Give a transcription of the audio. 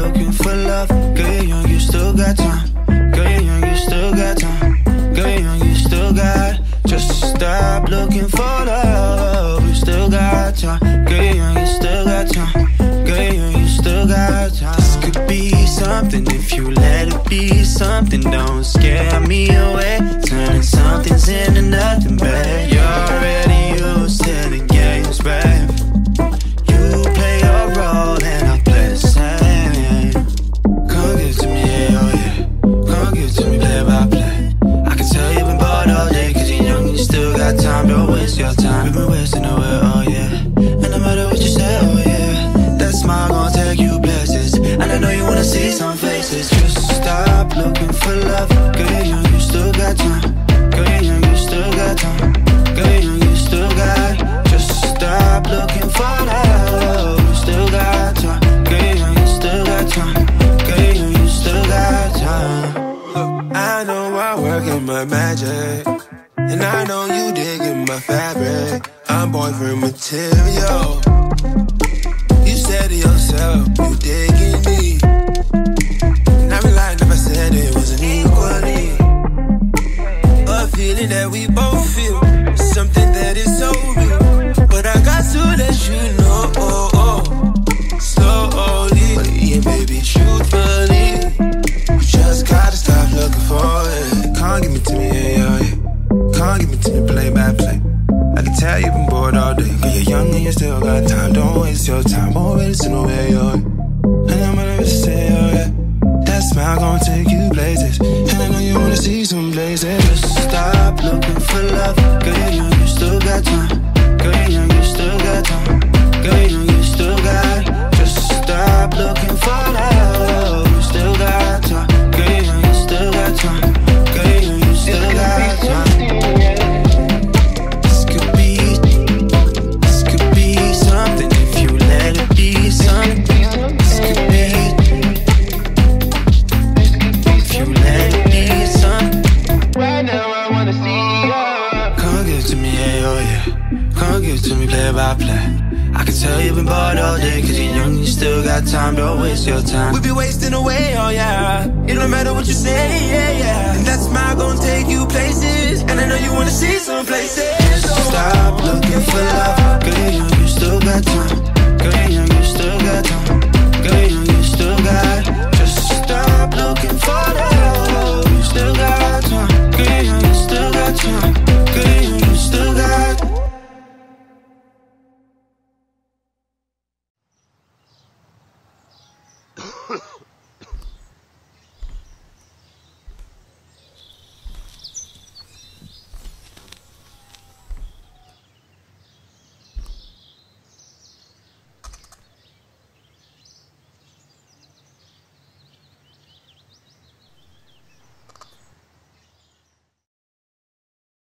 looking for love. Girl, you're young, you still got time. Girl, you're young, you still got time. Girl, you're young, you still got. Just stop looking for love. You still got time. Girl, you're young, you still got time. Girl, you're young, you still got time. This could be something if you let it be something. Don't scare me away. Turning something's into nothing, babe. You're magic. And I know you digging my fabric. I'm boyfriend material. You said to yourself, you digging me. And I lying if I said it wasn't equally. A feeling that we both feel. Something that is so real. But I got to let you know. Oh, oh, slowly. But yeah, baby, Cause you're young and you still got time. Don't waste your time. Already where you're at. And I'm gonna say, oh yeah. That smile gonna take you places. And I know you wanna see some places. Just stop looking for love. Girl, you're young, you still got time. Girl, you're young, you still got time. Girl, you're young, you still by play. I can tell you've been bored all day, cause you're young, you still got time, don't waste your time. We be wasting away, oh yeah. It don't matter